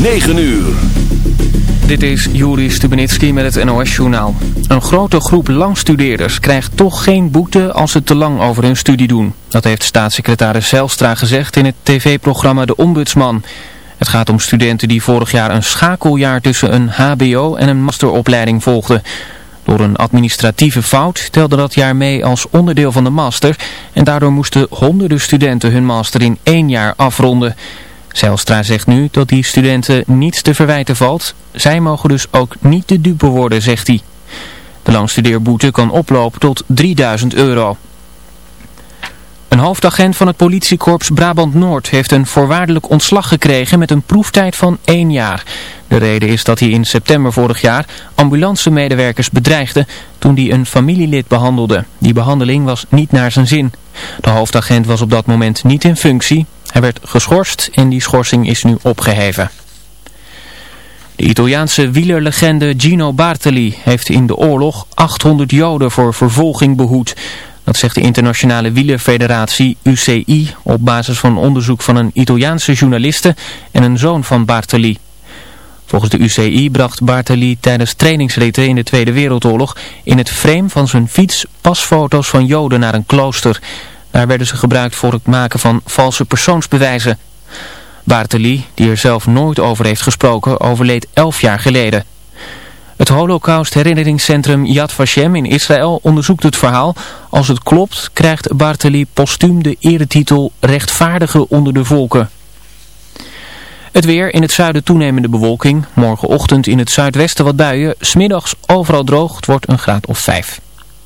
9 uur. Dit is Juri Stubenitski met het NOS-journaal. Een grote groep langstudeerders krijgt toch geen boete als ze te lang over hun studie doen. Dat heeft staatssecretaris Zelstra gezegd in het tv-programma De Ombudsman. Het gaat om studenten die vorig jaar een schakeljaar tussen een hbo en een masteropleiding volgden. Door een administratieve fout telde dat jaar mee als onderdeel van de master en daardoor moesten honderden studenten hun master in één jaar afronden. Zijlstra zegt nu dat die studenten niets te verwijten valt. Zij mogen dus ook niet de dupe worden, zegt hij. De langstudeerboete kan oplopen tot 3000 euro. Een hoofdagent van het politiekorps Brabant-Noord heeft een voorwaardelijk ontslag gekregen met een proeftijd van één jaar. De reden is dat hij in september vorig jaar ambulancemedewerkers bedreigde toen hij een familielid behandelde. Die behandeling was niet naar zijn zin. De hoofdagent was op dat moment niet in functie. Hij werd geschorst en die schorsing is nu opgeheven. De Italiaanse wielerlegende Gino Bartali heeft in de oorlog 800 Joden voor vervolging behoed. Dat zegt de internationale wielerfederatie UCI op basis van onderzoek van een Italiaanse journaliste en een zoon van Bartali. Volgens de UCI bracht Bartali tijdens trainingsritten in de Tweede Wereldoorlog in het frame van zijn fiets pasfoto's van Joden naar een klooster. Daar werden ze gebruikt voor het maken van valse persoonsbewijzen. Bartali, die er zelf nooit over heeft gesproken, overleed elf jaar geleden. Het Holocaust herinneringscentrum Yad Vashem in Israël onderzoekt het verhaal. Als het klopt krijgt Bartali postuum de eretitel rechtvaardige onder de volken. Het weer in het zuiden toenemende bewolking. Morgenochtend in het zuidwesten wat buien. Smiddags overal droog. Wordt een graad of vijf.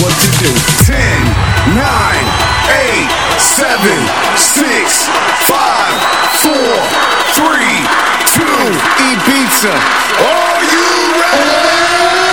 what to do. 10, 9, 8, 7, 6, 5, 4, 3, 2, Ibiza. Are you ready?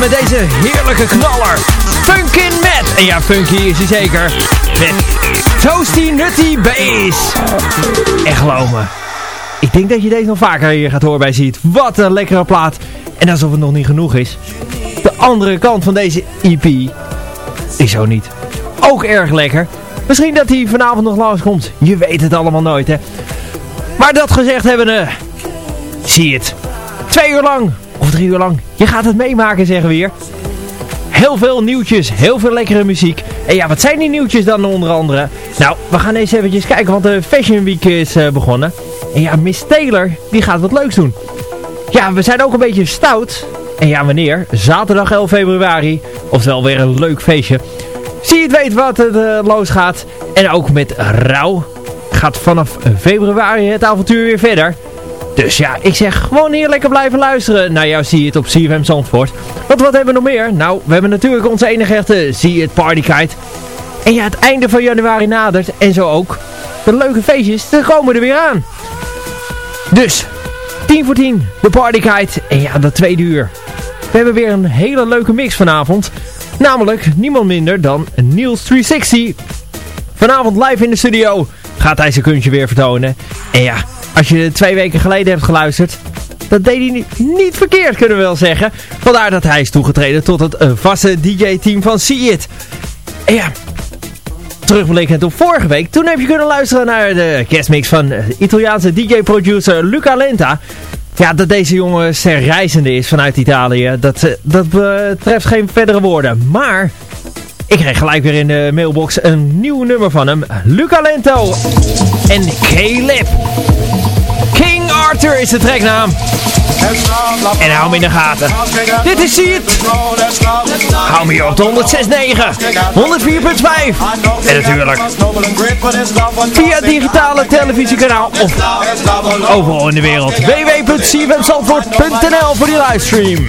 Met deze heerlijke knaller. Funkin' Matt. En ja, funky is hij zeker. Met Toasty Nutty Bass. En geloof me, ik denk dat je deze nog vaker hier gaat horen bij ziet. Wat een lekkere plaat. En alsof het nog niet genoeg is. De andere kant van deze EP is zo niet. Ook erg lekker. Misschien dat hij vanavond nog langskomt. Je weet het allemaal nooit, hè. Maar dat gezegd hebben, uh, zie het. Twee uur lang, of drie uur lang. Je gaat het meemaken, zeggen we hier. Heel veel nieuwtjes, heel veel lekkere muziek. En ja, wat zijn die nieuwtjes dan onder andere? Nou, we gaan eens eventjes kijken, want de Fashion Week is uh, begonnen. En ja, Miss Taylor, die gaat wat leuks doen. Ja, we zijn ook een beetje stout. En ja, wanneer? Zaterdag 11 februari. Oftewel weer een leuk feestje. Zie het weet wat het uh, losgaat. En ook met rouw gaat vanaf februari het avontuur weer verder. Dus ja, ik zeg gewoon hier lekker blijven luisteren naar jou zie je het op CFM Zandvoort. Want wat hebben we nog meer? Nou, we hebben natuurlijk onze enige echte zie het partykite. En ja, het einde van januari nadert en zo ook. De leuke feestjes, ze komen er weer aan. Dus, 10 voor 10, de partykite. En ja, dat tweede uur. We hebben weer een hele leuke mix vanavond. Namelijk niemand minder dan Niels 360. Vanavond live in de studio gaat hij zijn kunstje weer vertonen. En ja, als je twee weken geleden hebt geluisterd, dat deed hij niet, verkeerd kunnen we wel zeggen. Vandaar dat hij is toegetreden tot het uh, vaste DJ-team van See It. En ja, terugblikkend op vorige week, toen heb je kunnen luisteren naar de kerstmix van Italiaanse DJ-producer Luca Lenta. Ja, dat deze jongen reizende is vanuit Italië, dat, eh, dat betreft geen verdere woorden. Maar ik kreeg gelijk weer in de mailbox een nieuw nummer van hem. Luca Lento en Caleb. King Arthur is de treknaam. En hou me in de gaten. Dit is See Hou me op de 106.9, 104.5. En natuurlijk via digitale televisiekanaal of overal in de wereld. www.cfmzandvoort.nl voor die livestream.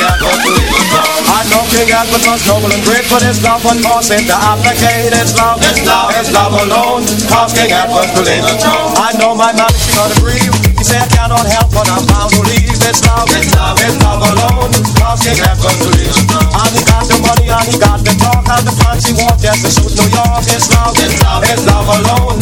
got us to live. I know King Edward was noble and great, but it's love what caused him to abdicate. It's love, it's love, it's love alone, cause King Edward to live. I know my man, she gonna agree. He said I cannot help but I'm bound to leave. It's love, it's love, it's love alone, cause King Edward to live. And he got the money and he got the talk and the fancy walk just to suit New York. It's love, it's love, it's love alone,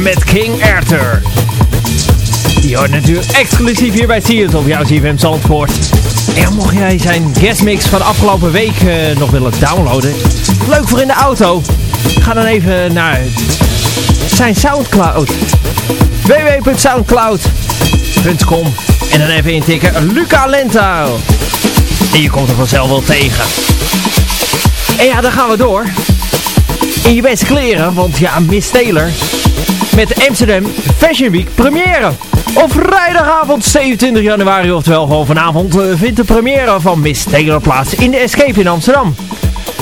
Met King Arthur. Die hoort natuurlijk exclusief hier bij Sirius op jouw CFM Zandvoort. En mocht jij zijn guestmix van de afgelopen week uh, nog willen downloaden, leuk voor in de auto, ga dan even naar zijn Soundcloud. www.soundcloud.com En dan even intikken Luca Lento. En je komt er vanzelf wel tegen. En ja, dan gaan we door in je beste kleren. Want ja, Miss Taylor met de Amsterdam Fashion Week première. Op vrijdagavond 27 januari, oftewel gewoon vanavond, eh, vindt de première van Miss Taylor plaats in de Escape in Amsterdam.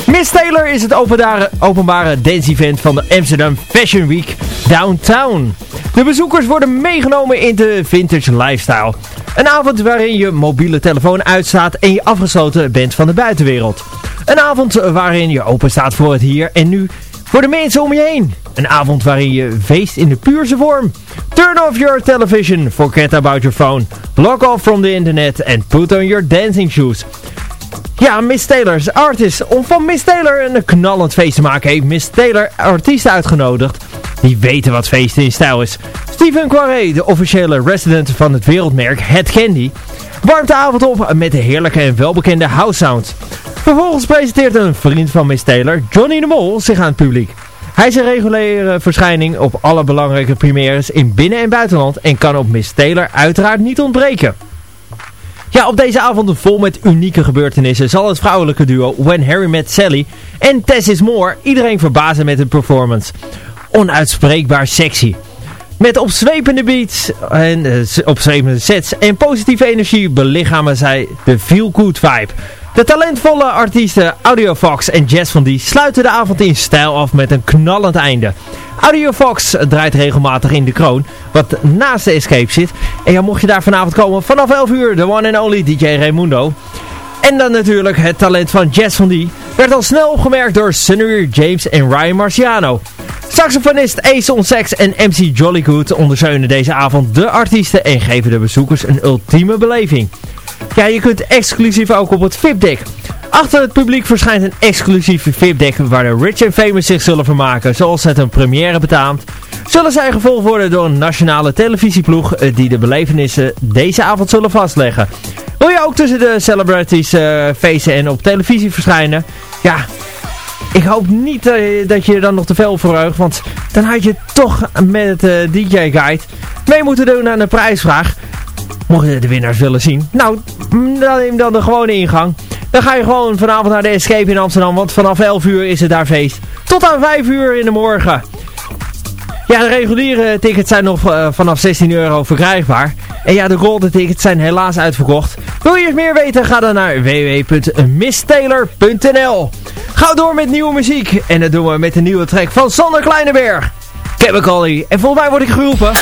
Miss Taylor is het openbare, openbare dance event van de Amsterdam Fashion Week Downtown. De bezoekers worden meegenomen in de vintage lifestyle. Een avond waarin je mobiele telefoon uitstaat en je afgesloten bent van de buitenwereld. Een avond waarin je open staat voor het hier en nu voor de mensen om je heen. Een avond waarin je feest in de puurste vorm. Turn off your television, forget about your phone, log off from the internet and put on your dancing shoes. Ja, Miss Taylor's artist. Om van Miss Taylor een knallend feest te maken heeft Miss Taylor artiesten uitgenodigd. Die weten wat feesten in stijl is. Stephen Quaret, de officiële resident van het wereldmerk Head Candy, warmt de avond op met de heerlijke en welbekende house sound. Vervolgens presenteert een vriend van Miss Taylor, Johnny de Mol, zich aan het publiek. Hij is een reguliere verschijning op alle belangrijke premières in binnen- en buitenland en kan op Miss Taylor uiteraard niet ontbreken. Ja, op deze avond vol met unieke gebeurtenissen zal het vrouwelijke duo When Harry Met Sally en Tess Is More iedereen verbazen met hun performance. Onuitspreekbaar sexy. Met opzwepende beats en uh, opzwepende sets en positieve energie belichamen zij de feel good vibe. De talentvolle artiesten Audiofox en Jazz van Die sluiten de avond in stijl af met een knallend einde. Audiofox draait regelmatig in de kroon, wat naast de Escape zit. En ja, mocht je daar vanavond komen, vanaf 11 uur, de one and only DJ Raimundo. En dan natuurlijk het talent van Jazz van Die, werd al snel opgemerkt door Sunny James en Ryan Marciano. Saxofonist Ace on Sex en MC Jollygood ondersteunen deze avond de artiesten en geven de bezoekers een ultieme beleving. Ja, je kunt exclusief ook op het VIP-deck. Achter het publiek verschijnt een exclusieve VIP-deck waar de rich en famous zich zullen vermaken, zoals het een première betaamt. Zullen zij gevolgd worden door een nationale televisieploeg eh, die de belevenissen deze avond zullen vastleggen. Wil je ook tussen de celebrities uh, feesten en op televisie verschijnen? Ja, ik hoop niet uh, dat je er dan nog te veel verheugt, want dan had je toch met de DJ Guide mee moeten doen aan de prijsvraag. Mocht je de winnaars willen zien. Nou, dan neem dan de gewone ingang. Dan ga je gewoon vanavond naar de Escape in Amsterdam. Want vanaf 11 uur is het daar feest. Tot aan 5 uur in de morgen. Ja, de reguliere tickets zijn nog uh, vanaf 16 euro verkrijgbaar. En ja, de golden tickets zijn helaas uitverkocht. Wil je meer weten? Ga dan naar www.mistaylor.nl Ga door met nieuwe muziek. En dat doen we met de nieuwe track van Sander Kleineberg. Chemical En volgens mij word ik geroepen.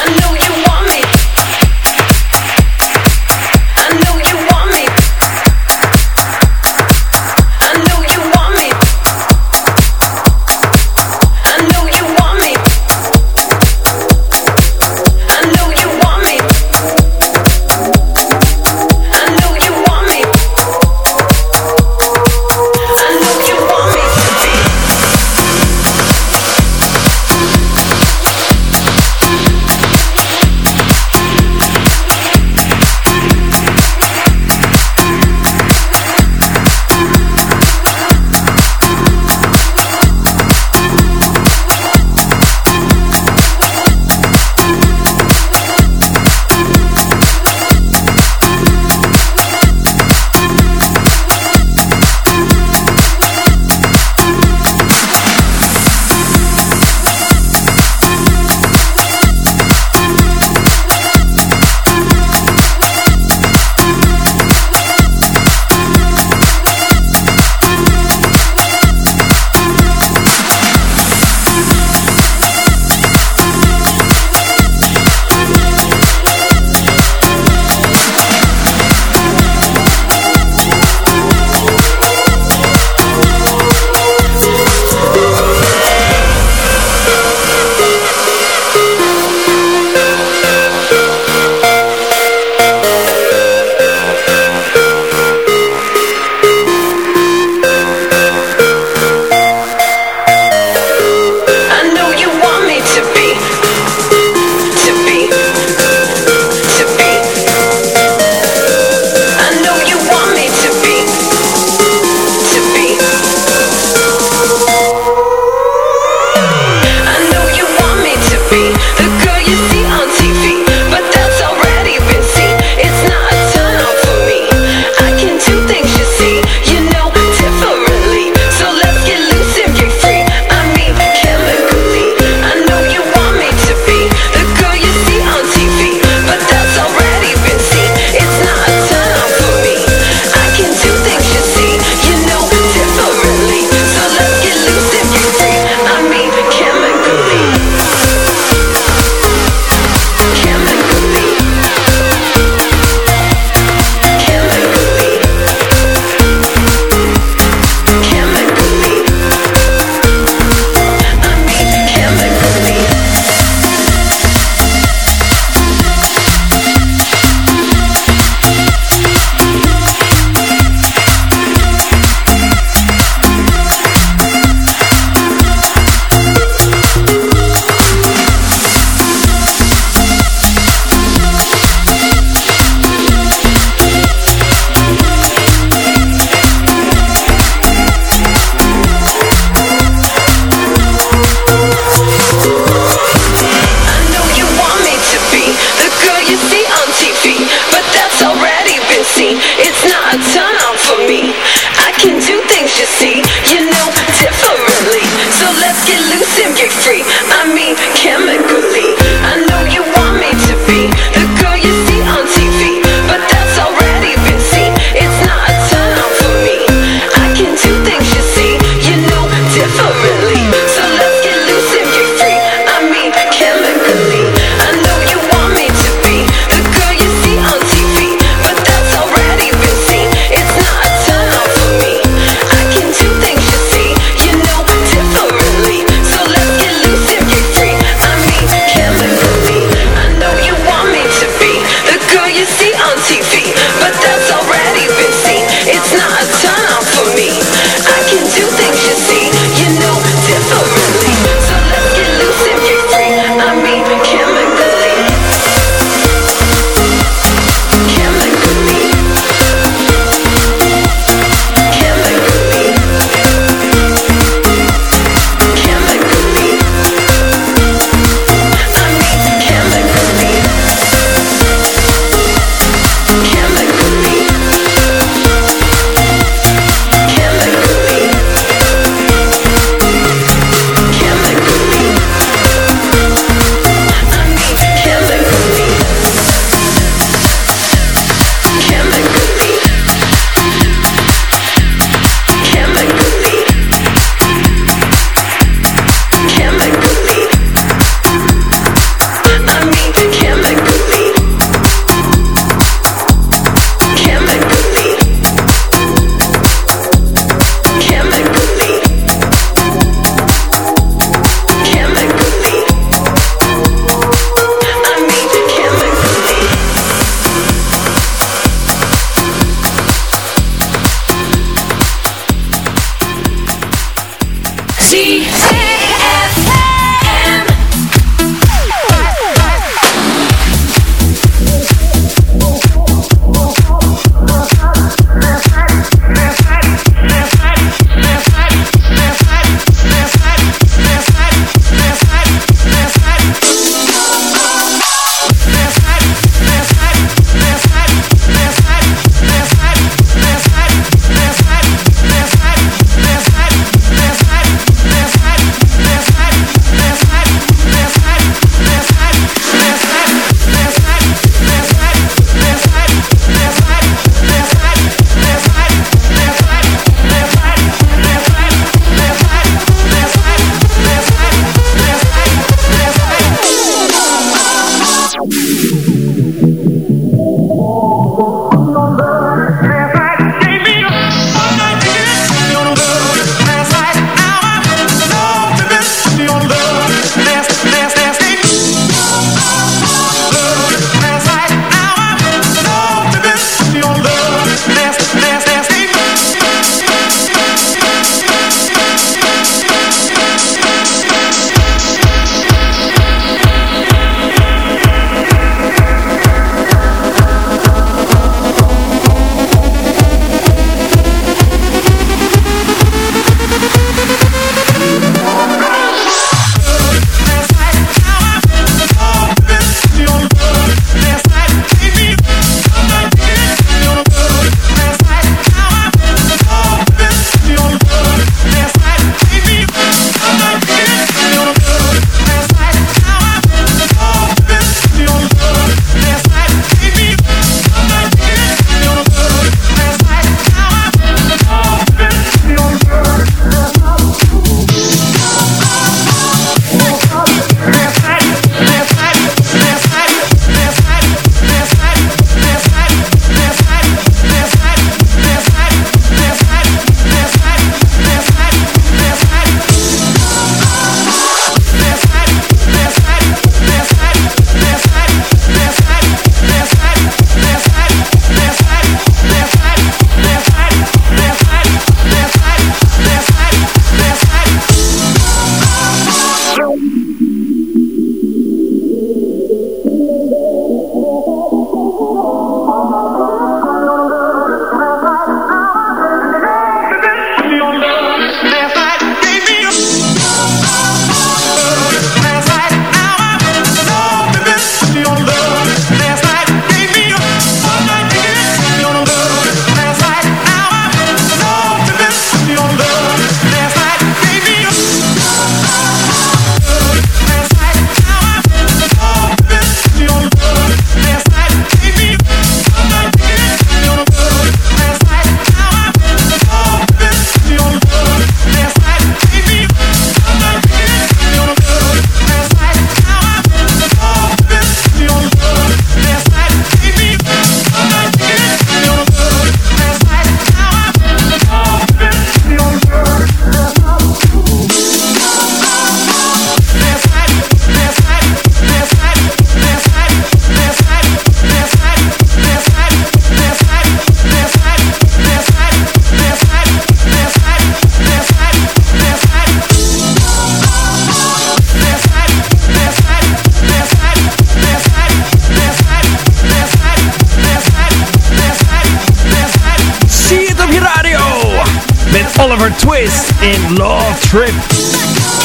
Trip.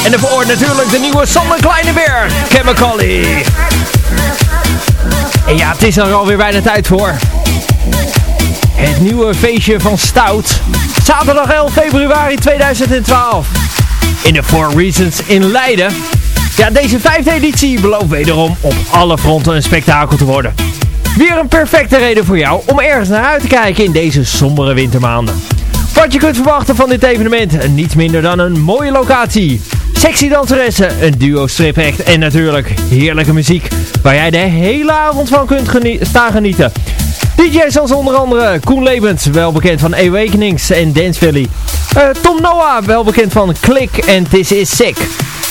En ervoor natuurlijk de nieuwe Sander Kleineberg, Chemically. En ja, het is er alweer bijna tijd voor. Het nieuwe feestje van Stout. Zaterdag 11 februari 2012. In de Four Reasons in Leiden. Ja, deze vijfde editie belooft wederom op alle fronten een spektakel te worden. Weer een perfecte reden voor jou om ergens naar uit te kijken in deze sombere wintermaanden. Wat je kunt verwachten van dit evenement, niets minder dan een mooie locatie. Sexy danseressen, een duo stripact en natuurlijk heerlijke muziek waar jij de hele avond van kunt staan genieten. DJ's als onder andere Koen Lebens, wel bekend van Awakenings en Dance Valley. Uh, Tom Noah, wel bekend van Click en This Is Sick.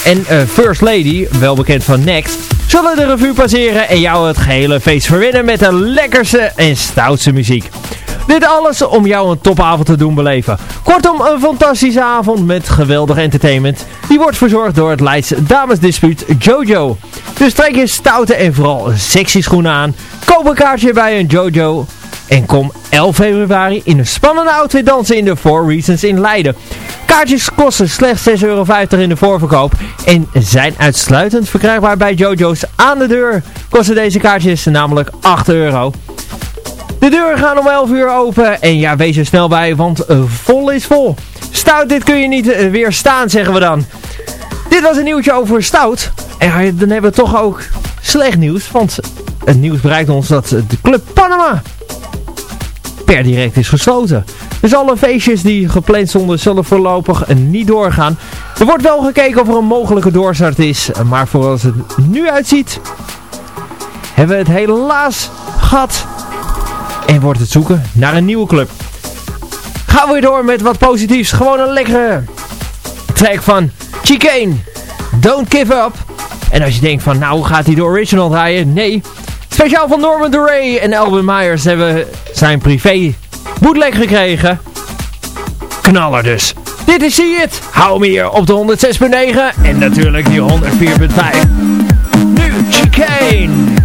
En uh, First Lady, wel bekend van Next, zullen de revue passeren en jou het gehele feest verwinnen met de lekkerste en stoutste muziek. Dit alles om jou een topavond te doen beleven. Kortom, een fantastische avond met geweldig entertainment. Die wordt verzorgd door het Leidse damesdispuut Jojo. Dus trek je stoute en vooral sexy schoenen aan. Koop een kaartje bij een Jojo. En kom 11 februari in een spannende outfit dansen in de Four Reasons in Leiden. Kaartjes kosten slechts 6,50 euro in de voorverkoop en zijn uitsluitend verkrijgbaar bij Jojo's aan de deur. Kosten deze kaartjes namelijk 8 euro. De deuren gaan om 11 uur open. En ja, wees er snel bij, want uh, vol is vol. Stout, dit kun je niet uh, weerstaan, zeggen we dan. Dit was een nieuwtje over Stout. En dan hebben we toch ook slecht nieuws. Want het nieuws bereikt ons dat de Club Panama per direct is gesloten. Dus alle feestjes die gepland stonden zullen voorlopig niet doorgaan. Er wordt wel gekeken of er een mogelijke doorstart is. Maar zoals het nu uitziet, hebben we het helaas gehad en wordt het zoeken naar een nieuwe club. Gaan we weer door met wat positiefs. Gewoon een lekkere track van Chicane. Don't Give Up. En als je denkt van, nou gaat hij de original draaien? Nee. Speciaal van Norman Duray en Elvin Myers hebben zijn privé bootleg gekregen. Knaller dus. Dit is See It. Hou me hier op de 106.9 en natuurlijk die 104.5. Nu Chicane.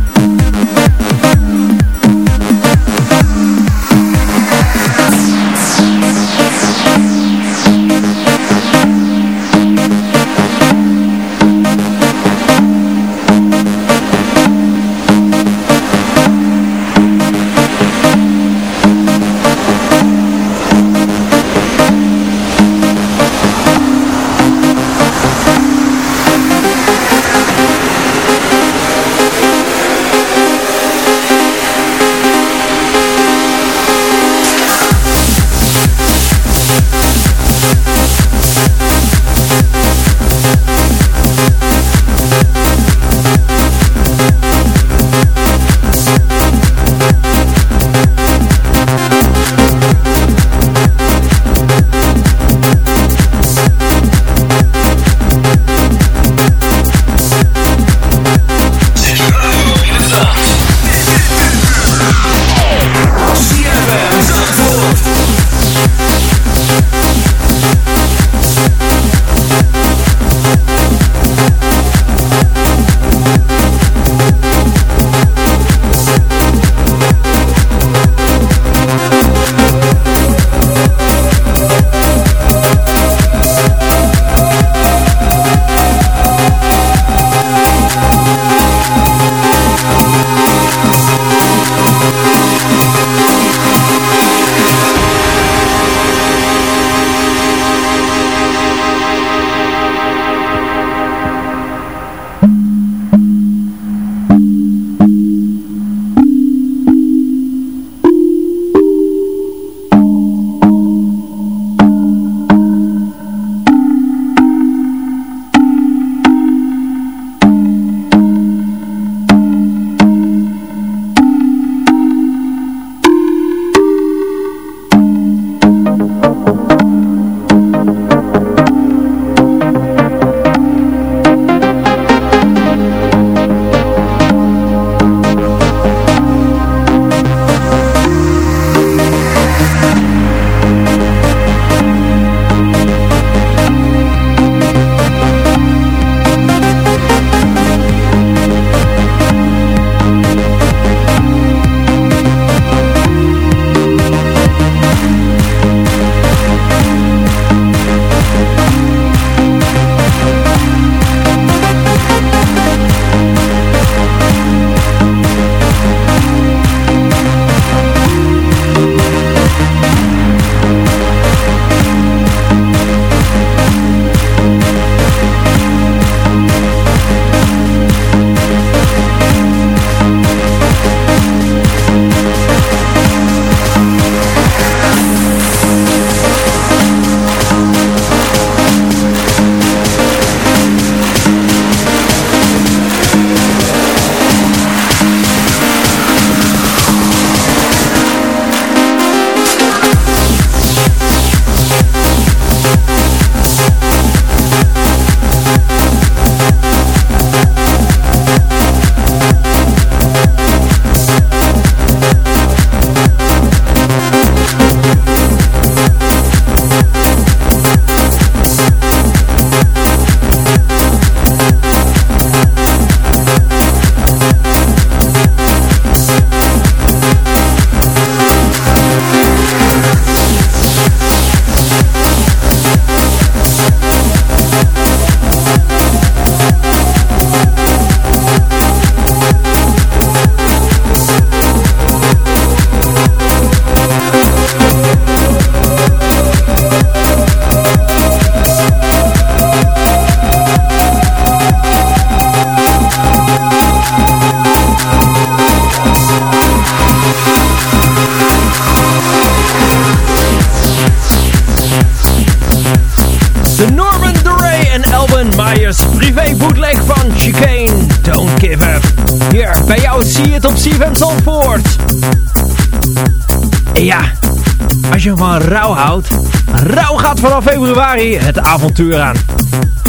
Rouw gaat vanaf februari het avontuur aan.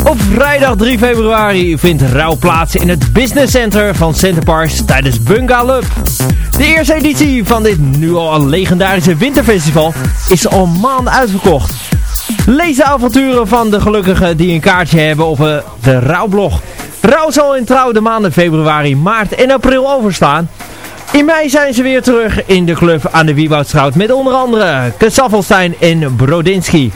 Op vrijdag 3 februari vindt rouw plaats in het Business Center van Centerparks tijdens Bungalub. De eerste editie van dit nu al legendarische winterfestival is al maanden uitverkocht. Lees de avonturen van de gelukkigen die een kaartje hebben op uh, de Rouwblog. Rouw zal in trouw de maanden februari, maart en april overstaan. In mei zijn ze weer terug in de club aan de Wieboudstraat met onder andere Kasaffelstein en Brodinski.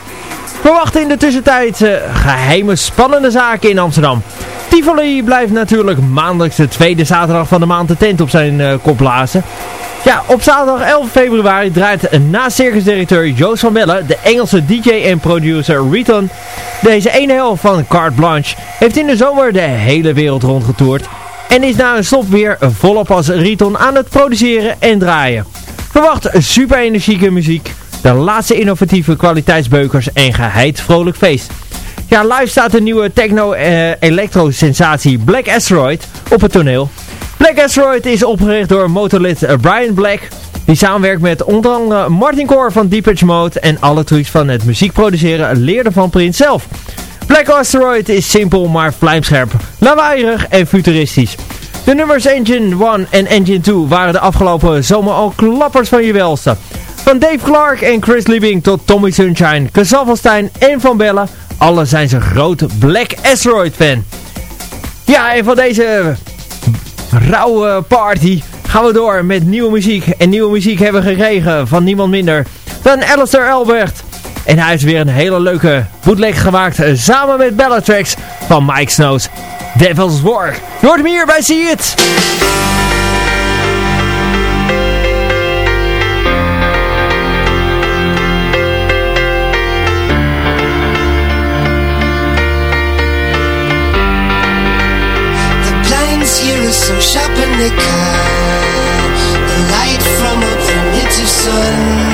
Verwacht in de tussentijd uh, geheime spannende zaken in Amsterdam. Tivoli blijft natuurlijk maandelijks de tweede zaterdag van de maand de tent op zijn uh, kop blazen. Ja, op zaterdag 11 februari draait na circusdirecteur Joost van Bellen, de Engelse DJ en producer Riton, deze ene helft van Carte Blanche, heeft in de zomer de hele wereld rondgetoerd en is na een stop weer volop als Riton aan het produceren en draaien. Verwacht super energieke muziek, de laatste innovatieve kwaliteitsbeukers en geheid vrolijk feest. Ja, live staat de nieuwe techno-electro-sensatie Black Asteroid op het toneel. Black Asteroid is opgericht door motorlid Brian Black, die samenwerkt met onder andere Martin Core van Deepage Mode en alle trucs van het muziek produceren leerde van Prince zelf. Black Asteroid is simpel maar vlijmscherp, lawaaierig en futuristisch. De nummers Engine 1 en Engine 2 waren de afgelopen zomer al klappers van je welste. Van Dave Clark en Chris Liebing tot Tommy Sunshine, Kazalvanstein en Van Bellen, alle zijn ze groot Black Asteroid fan. Ja, en van deze rauwe party gaan we door met nieuwe muziek. En nieuwe muziek hebben we gekregen van niemand minder dan Alistair Albert. En hij heeft weer een hele leuke bootleg gemaakt samen met Bellatrix van Mike Snows. Devil's War. Je hoort hem hier bij See It. so sharp and the light from a primitive sun.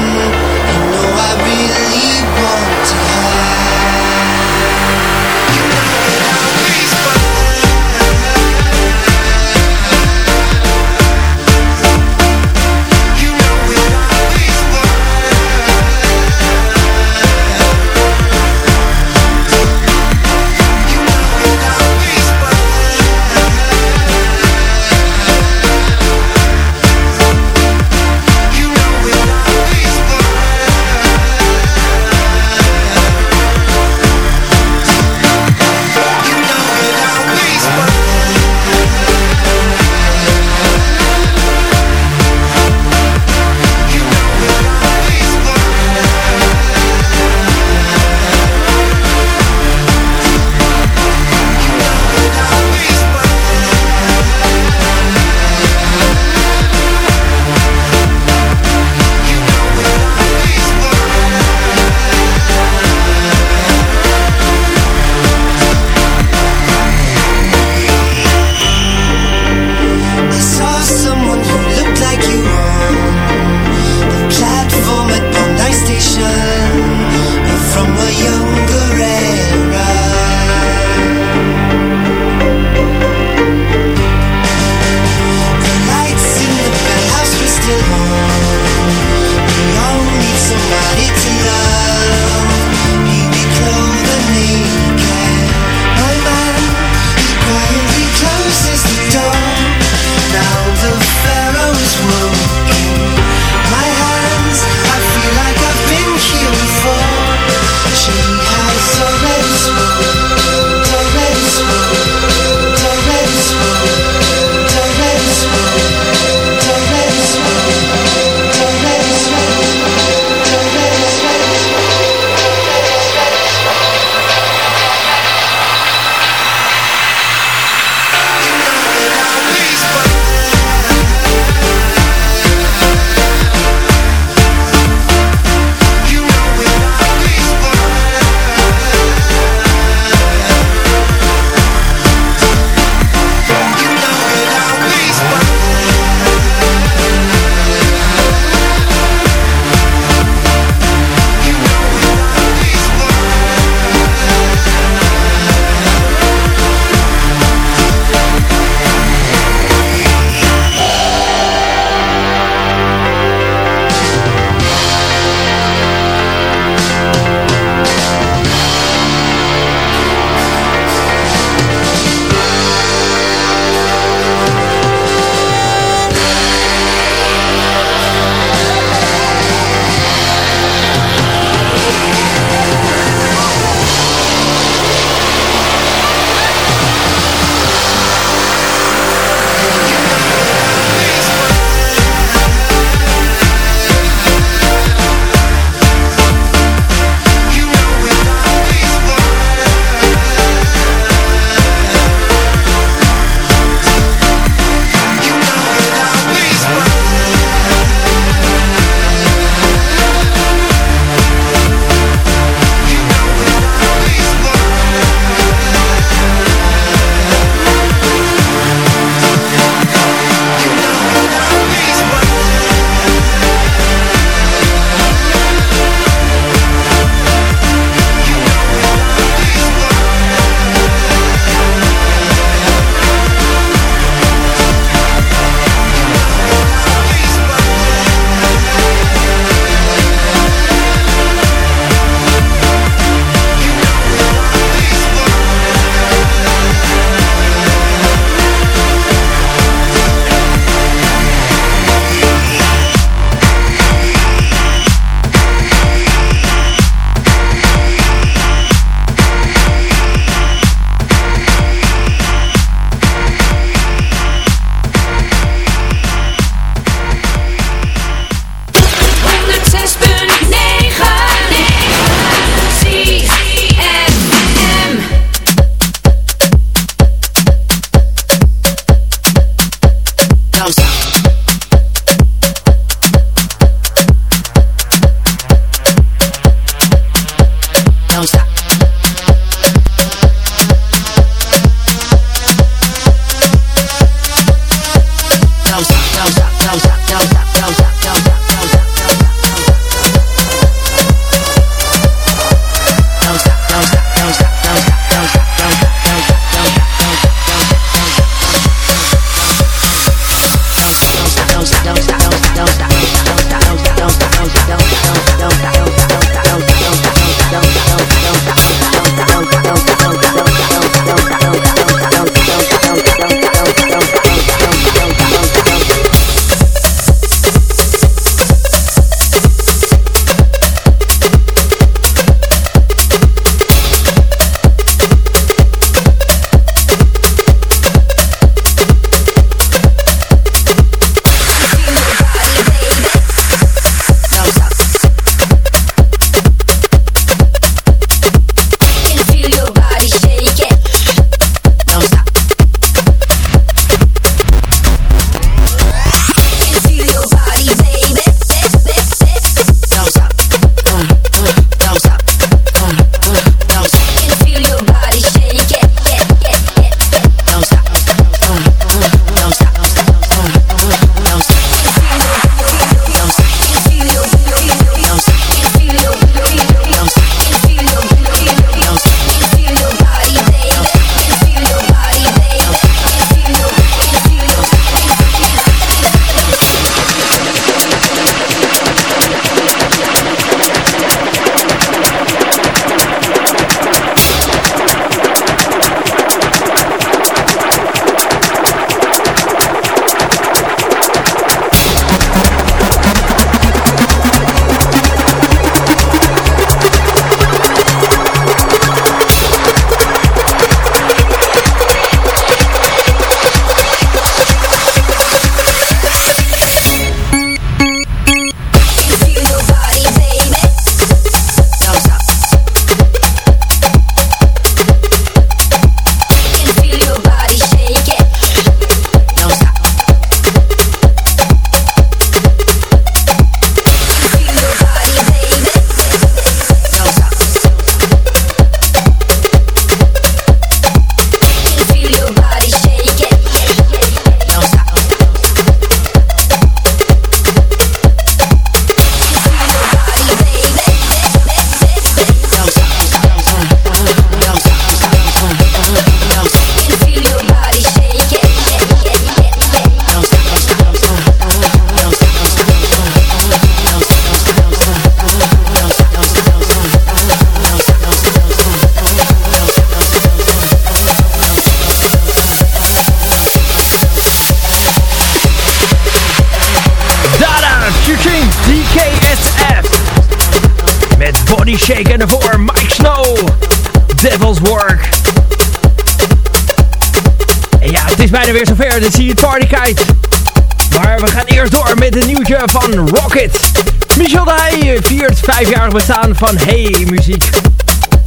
Van Hey Muziek.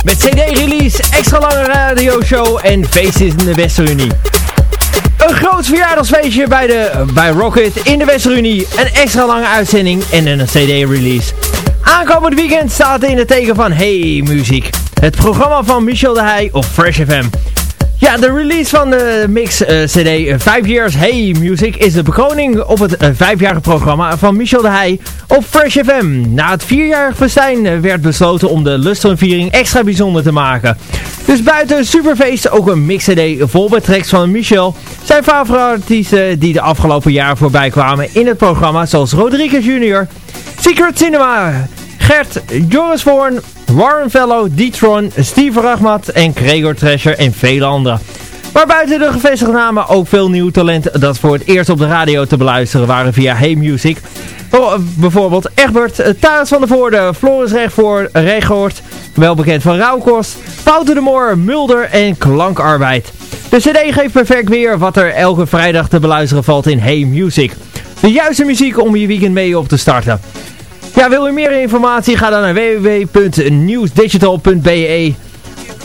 Met cd-release, extra lange radioshow en feestjes in de Westerunie. Een groot verjaardagsfeestje bij, de, bij Rocket in de Westerunie. Een extra lange uitzending en een cd-release. Aankomend weekend staat in het teken van Hey Muziek. Het programma van Michel de Heij op Fresh FM. Ja, de release van de mix uh, CD 5 Years Hey Music is de bekroning op het uh, vijfjarige programma van Michel de Heij op Fresh FM. Na het vierjarig festijn werd besloten om de lustronviering extra bijzonder te maken. Dus buiten Superfeest ook een mix CD vol met van Michel. Zijn favorieten die de afgelopen jaren voorbij kwamen in het programma zoals Rodriguez Jr., Secret Cinema, Gert, Joris Voorn, Warren Fellow, Detron, Steve Rachmat en Gregor Thrasher en vele anderen. Maar buiten de gevestigde namen ook veel nieuw talent dat voor het eerst op de radio te beluisteren waren via Hey Music. Bijvoorbeeld Egbert, Thijs van der Voorde, Floris Rechtvoort, Regoort, wel bekend van Rauwkost, Wouter de Moor, Mulder en Klankarbeid. De cd geeft perfect weer wat er elke vrijdag te beluisteren valt in Hey Music. De juiste muziek om je weekend mee op te starten. Ja, wil je meer informatie? Ga dan naar www.newsdigital.be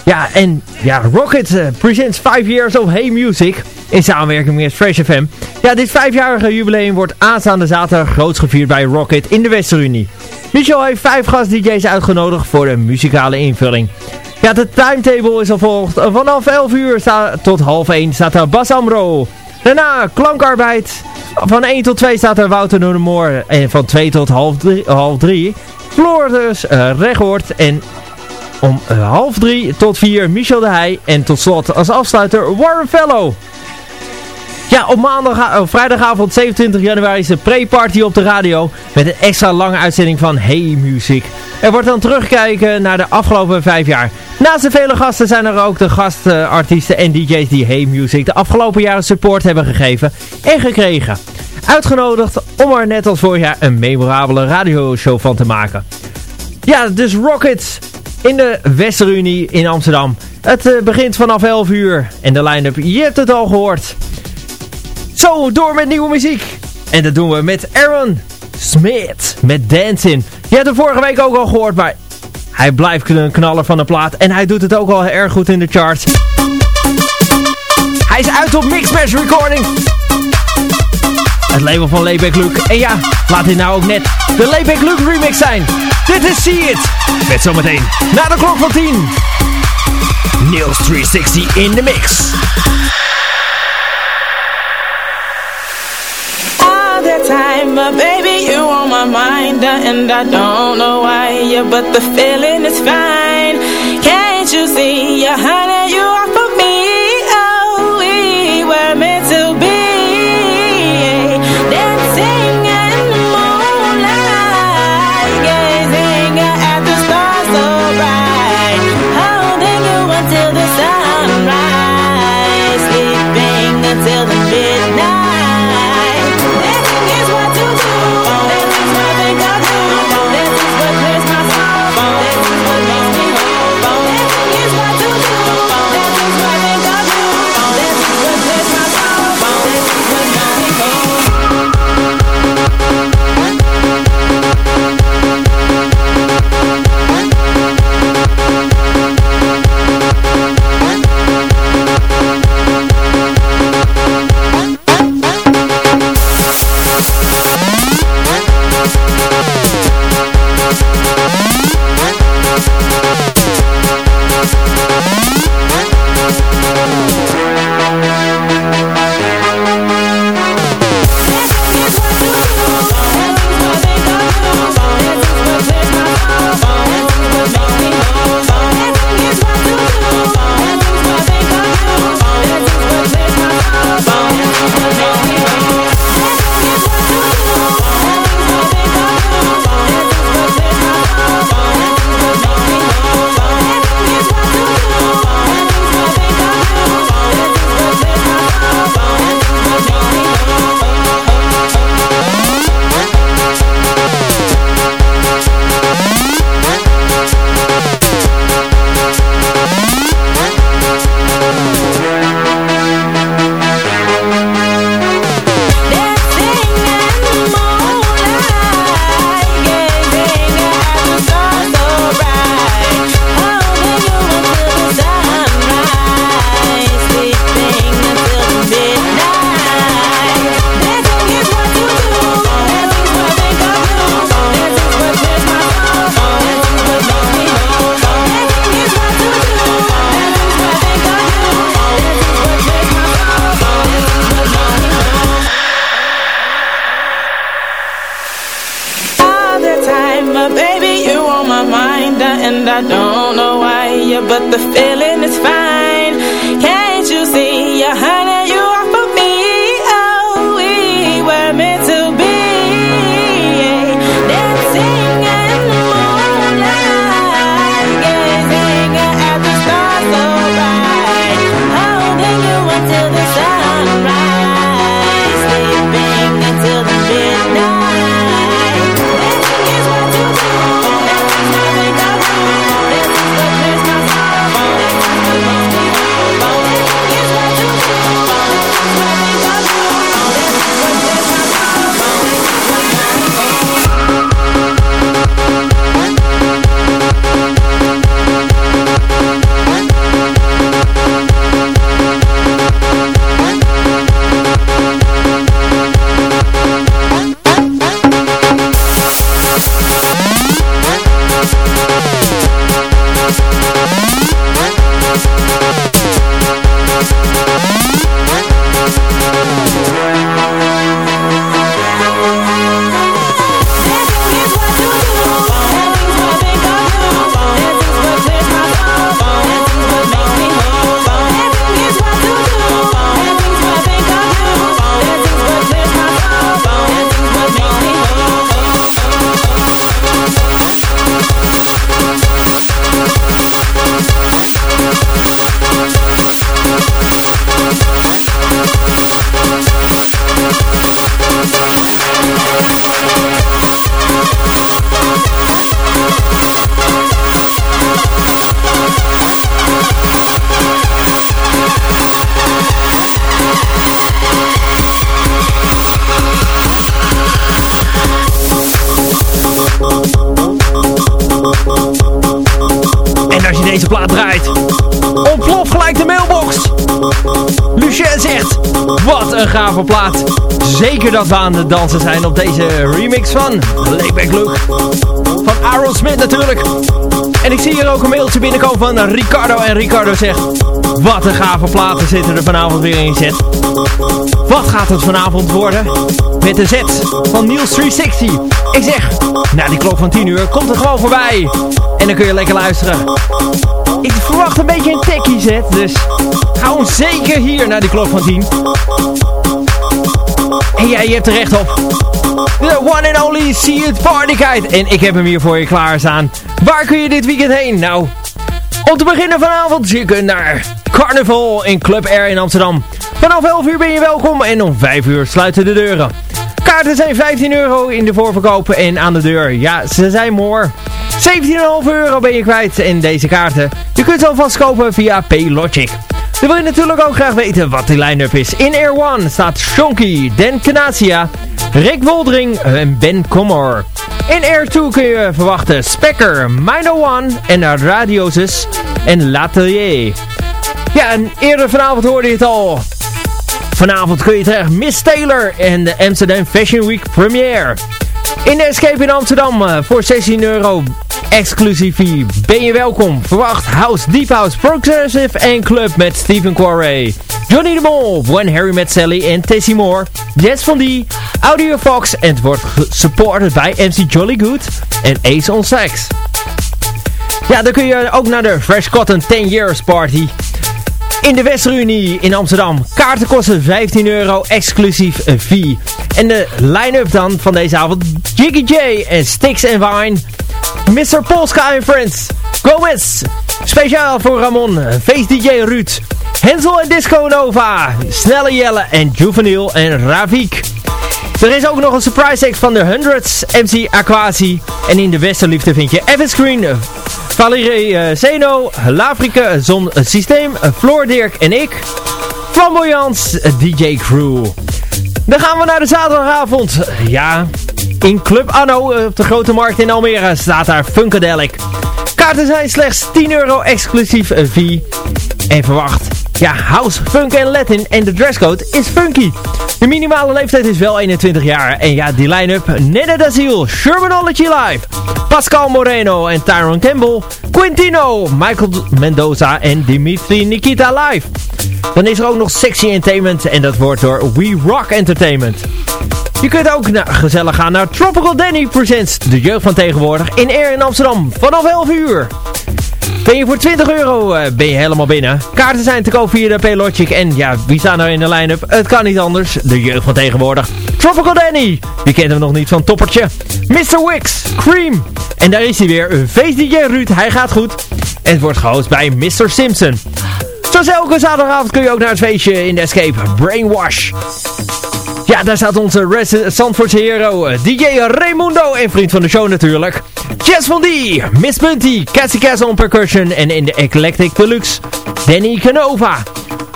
Ja, en ja, Rocket uh, presents 5 years of Hey Music in samenwerking met Fresh FM. Ja, dit vijfjarige jubileum wordt aanstaande zaterdag groots gevierd bij Rocket in de Westerunie. Michel heeft vijf gast-dj's uitgenodigd voor de muzikale invulling. Ja, de timetable is al volgt. Vanaf 11 uur tot half 1 staat er Bas Amro. Daarna klankarbeid. Van 1 tot 2 staat er Wouter Noordemoor. En van 2 tot half 3, half 3 Floris uh, En om uh, half 3 tot 4 Michel de Heij. En tot slot als afsluiter Warren Fellow. Ja, op maandag, op vrijdagavond 27 januari is de pre-party op de radio. Met een extra lange uitzending van Hey Music. Er wordt dan terugkijken naar de afgelopen vijf jaar. Naast de vele gasten zijn er ook de gastartiesten en DJ's die Hey Music de afgelopen jaren support hebben gegeven en gekregen. Uitgenodigd om er net als vorig jaar een memorabele radioshow van te maken. Ja, dus Rockets in de Westerunie in Amsterdam. Het uh, begint vanaf 11 uur en de line-up, je hebt het al gehoord. Zo, door met nieuwe muziek. En dat doen we met Aaron Smith met Dancing. Je hebt hem vorige week ook al gehoord, maar hij blijft een knaller van de plaat. En hij doet het ook al erg goed in de charts. Hij is uit op Mixmash Recording. Het label van Layback Luke. En ja, laat dit nou ook net de Layback Luke remix zijn. Dit is See It. Met zometeen na de klok van 10. Niels 360 in de mix. Time, but baby, you on my mind, uh, and I don't know why, yeah, but the feeling is fine. Can't you see, yeah, honey, you are We aan het dansen zijn op deze remix van Layback Luke. Van Aaron Smith natuurlijk. En ik zie hier ook een mailtje binnenkomen van Ricardo. En Ricardo zegt, wat een gave platen zitten er vanavond weer in zet. Wat gaat het vanavond worden? Met de Z van Niels 360. Ik zeg, na die klok van 10 uur komt het gewoon voorbij. En dan kun je lekker luisteren. Ik verwacht een beetje een techie zet, dus hou hem zeker hier naar die klok van 10. En jij, hebt er recht op. De one and only See It Party Guide. En ik heb hem hier voor je klaarstaan. Waar kun je dit weekend heen? Nou, om te beginnen vanavond zie je naar Carnival in Club Air in Amsterdam. Vanaf 11 uur ben je welkom en om 5 uur sluiten de deuren. Kaarten zijn 15 euro in de voorverkoop en aan de deur. Ja, ze zijn mooi. 17,5 euro ben je kwijt in deze kaarten. Je kunt ze alvast kopen via Paylogic. Dan wil je natuurlijk ook graag weten wat die line-up is. In Air One staat Shonky, Dan Kanatia, Rick Woldering en Ben Kommer. In Air 2 kun je verwachten Specker, Minor One en Radiosus en L'Atelier. Ja, en eerder vanavond hoorde je het al. Vanavond kun je terecht Miss Taylor en de Amsterdam Fashion Week premiere. In de Escape in Amsterdam eh, voor 16 euro exclusief. Ben je welkom. Verwacht House, Deep House, Progressive en Club met Stephen Quarry. Johnny de Mol, When Harry Met Sally en Tessie Moore. Jess van Die, Audio Fox en het wordt supported bij MC Jolly Good en Ace on Sax. Ja, dan kun je ook naar de Fresh Cotton 10 Years Party in de Westerunie in Amsterdam. Kaarten kosten 15 euro, exclusief een fee. En de line-up dan van deze avond. Jiggy J en Sticks and Wine. Mr. Polska and Friends. Gomez. Speciaal voor Ramon. Face DJ Ruud. Hensel en Disco Nova. Snelle Jelle en Juvenile en Ravik. Er is ook nog een surprise act van de Hundreds, MC Aquasi. En in de Westerliefde vind je Evan Screen, Valerie uh, Zeno, Lafrike, Zon Systeem, Floor Dirk en ik. Flamboyance, DJ Crew. Dan gaan we naar de zaterdagavond. Ja, in Club Anno op de Grote Markt in Almere staat daar Funkadelic. Kaarten zijn slechts 10 euro exclusief fee. En verwacht, ja, house, funk en latin en de dresscode is funky. De minimale leeftijd is wel 21 jaar. En ja, die line-up, Nene Daziel, Shermanology Live, Pascal Moreno en Tyron Campbell, Quintino, Michael Mendoza en Dimitri Nikita Live. Dan is er ook nog Sexy Entertainment en dat wordt door We Rock Entertainment. Je kunt ook gezellig gaan naar Tropical Danny Presents, de jeugd van tegenwoordig, in Air in Amsterdam, vanaf 11 uur. Ben je voor 20 euro uh, ben je helemaal binnen. Kaarten zijn te koop via de Paylogic. En ja, wie staat nou in de line-up? Het kan niet anders. De jeugd van tegenwoordig. Tropical Danny. Wie kent hem nog niet van Toppertje? Mr. Wix. Cream. En daar is hij weer. Face DJ Ruud. Hij gaat goed. En het wordt gehost bij Mr. Simpson. Zoals elke zaterdagavond kun je ook naar het feestje in de Escape. Brainwash. Ja, daar staat onze Zandvoortse hero, eh, DJ Raimundo en vriend van de show natuurlijk. Jess van D, Miss Bunty, Cassie Castle on percussion en in de Eclectic Deluxe, Danny Canova.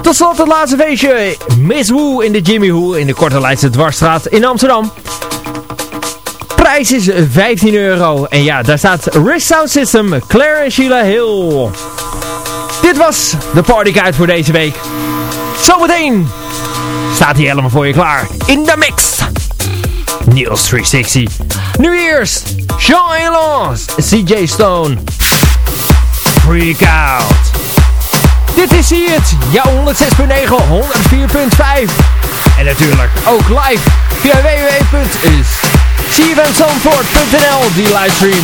Tot slot het laatste feestje, Miss Woo in de Jimmy Woo in de Korte Leidse Dwarsstraat in Amsterdam. Prijs is 15 euro en ja, daar staat Risk Sound System, Claire en Sheila Hill. Dit was de partyguide voor deze week. Zometeen staat hij helemaal voor je klaar. In de mix. Niels 360. Nu eerst Sean Lance, CJ Stone. Freak Out. Dit is het. Jouw 106.9, 104.5. En natuurlijk ook live via www.cfmzandvoort.nl die livestream.